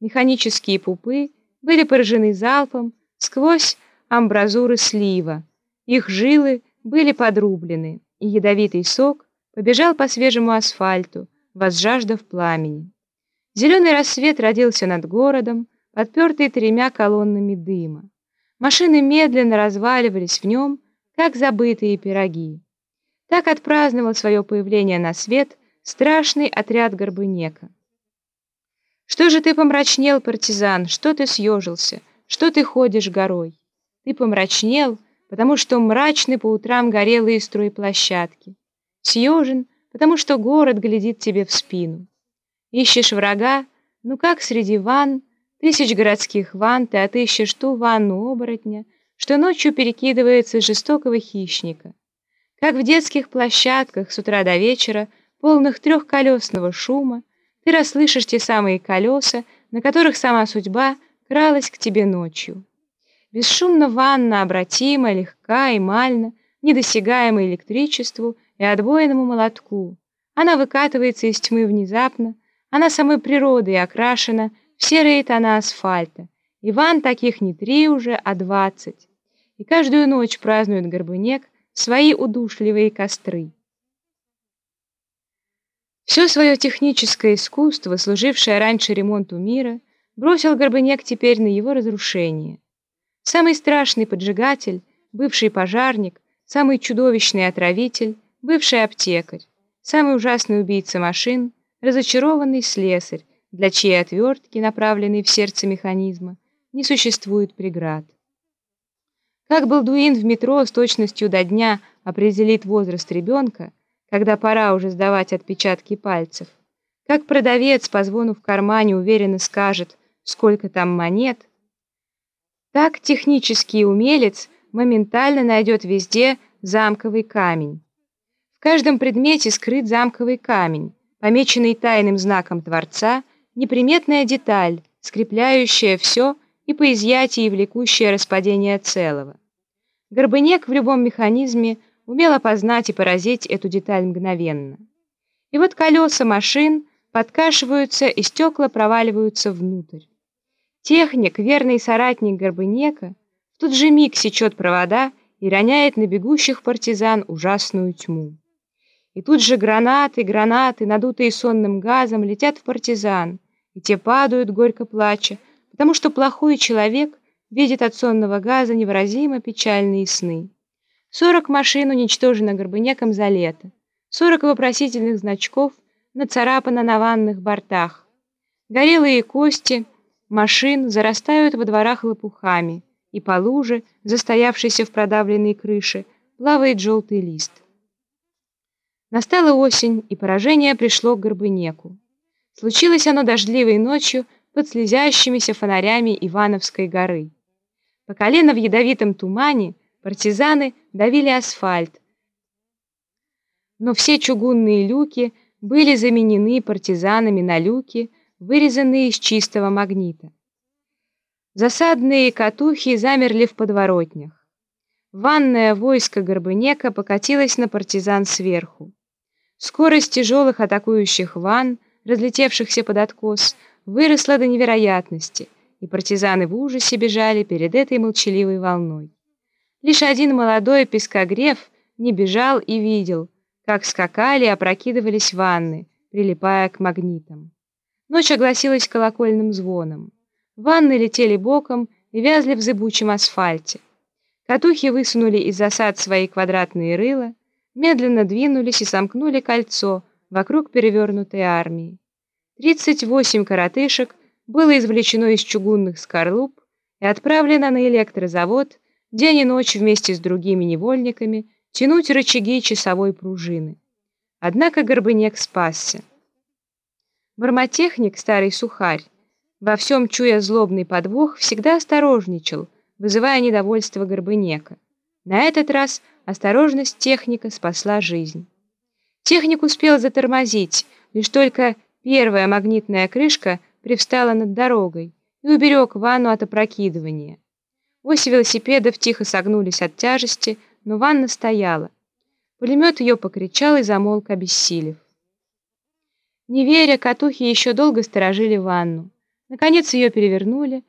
механические пупы были поражены залпом сквозь амбразуры слива. Их жилы были подрублены, и ядовитый сок побежал по свежему асфальту, возжаждав пламени. Зеленый рассвет родился над городом, подпертый тремя колоннами дыма. Машины медленно разваливались в нем, как забытые пироги. Так отпраздновал свое появление на свет страшный отряд Горбынека. Что же ты помрачнел, партизан, что ты съежился, что ты ходишь горой? Ты помрачнел, потому что мрачны по утрам горелые струи площадки. Съежен, потому что город глядит тебе в спину. Ищешь врага, ну как среди ванн, тысяч городских ванн ты отыщешь ту ванну оборотня, что ночью перекидывается жестокого хищника. Как в детских площадках с утра до вечера, полных трехколесного шума, ты расслышишь те самые колеса, на которых сама судьба кралась к тебе ночью. Бесшумно ванна обратима, легка и мальна, недосягаема электричеству и отбойному молотку. Она выкатывается из тьмы внезапно, она самой природой окрашена в серые тона асфальта. Иван таких не три уже, а двадцать. И каждую ночь празднует Горбунек свои удушливые костры. Все свое техническое искусство, служившее раньше ремонту мира, бросил Горбынек теперь на его разрушение. Самый страшный поджигатель, бывший пожарник, самый чудовищный отравитель, бывший аптекарь, самый ужасный убийца машин, разочарованный слесарь, для чьей отвертки, направленной в сердце механизма, не существует преград. Как Балдуин в метро с точностью до дня определит возраст ребенка, когда пора уже сдавать отпечатки пальцев. Как продавец по звону в кармане уверенно скажет, сколько там монет. Так технический умелец моментально найдет везде замковый камень. В каждом предмете скрыт замковый камень, помеченный тайным знаком Творца, неприметная деталь, скрепляющая все и по изъятии влекущая распадение целого. Горбынек в любом механизме – умел опознать и поразить эту деталь мгновенно. И вот колеса машин подкашиваются, и стекла проваливаются внутрь. Техник, верный соратник Горбынека, в тот же миг сечет провода и роняет на бегущих партизан ужасную тьму. И тут же гранаты, гранаты, надутые сонным газом, летят в партизан, и те падают, горько плача, потому что плохой человек видит от сонного газа невыразимо печальные сны. Сорок машин уничтожено Горбынеком за лето. Сорок вопросительных значков нацарапано на ванных бортах. Горелые кости машин зарастают во дворах лопухами, и по луже, застоявшейся в продавленной крыше, плавает желтый лист. Настала осень, и поражение пришло к Горбынеку. Случилось оно дождливой ночью под слезящимися фонарями Ивановской горы. По колено в ядовитом тумане Партизаны давили асфальт, но все чугунные люки были заменены партизанами на люки, вырезанные из чистого магнита. Засадные катухи замерли в подворотнях. Ванное войско Горбынека покатилось на партизан сверху. Скорость тяжелых атакующих ван, разлетевшихся под откос, выросла до невероятности, и партизаны в ужасе бежали перед этой молчаливой волной. Лишь один молодой пескогреф не бежал и видел, как скакали и опрокидывались ванны, прилипая к магнитам. Ночь огласилась колокольным звоном. Ванны летели боком и вязли в зыбучем асфальте. Катухи высунули из засад свои квадратные рыла, медленно двинулись и сомкнули кольцо вокруг перевернутой армии. 38 коротышек было извлечено из чугунных скорлуп и отправлено на электрозавод день и ночь вместе с другими невольниками тянуть рычаги часовой пружины. Однако Горбынек спасся. Бармотехник, старый сухарь, во всем чуя злобный подвох, всегда осторожничал, вызывая недовольство Горбынека. На этот раз осторожность техника спасла жизнь. Техник успел затормозить, лишь только первая магнитная крышка привстала над дорогой и уберег ванну от опрокидывания. Оси велосипедов тихо согнулись от тяжести, но ванна стояла. Пулемет ее покричал и замолк, обессилев. Не веря, катухи еще долго сторожили ванну. Наконец ее перевернули,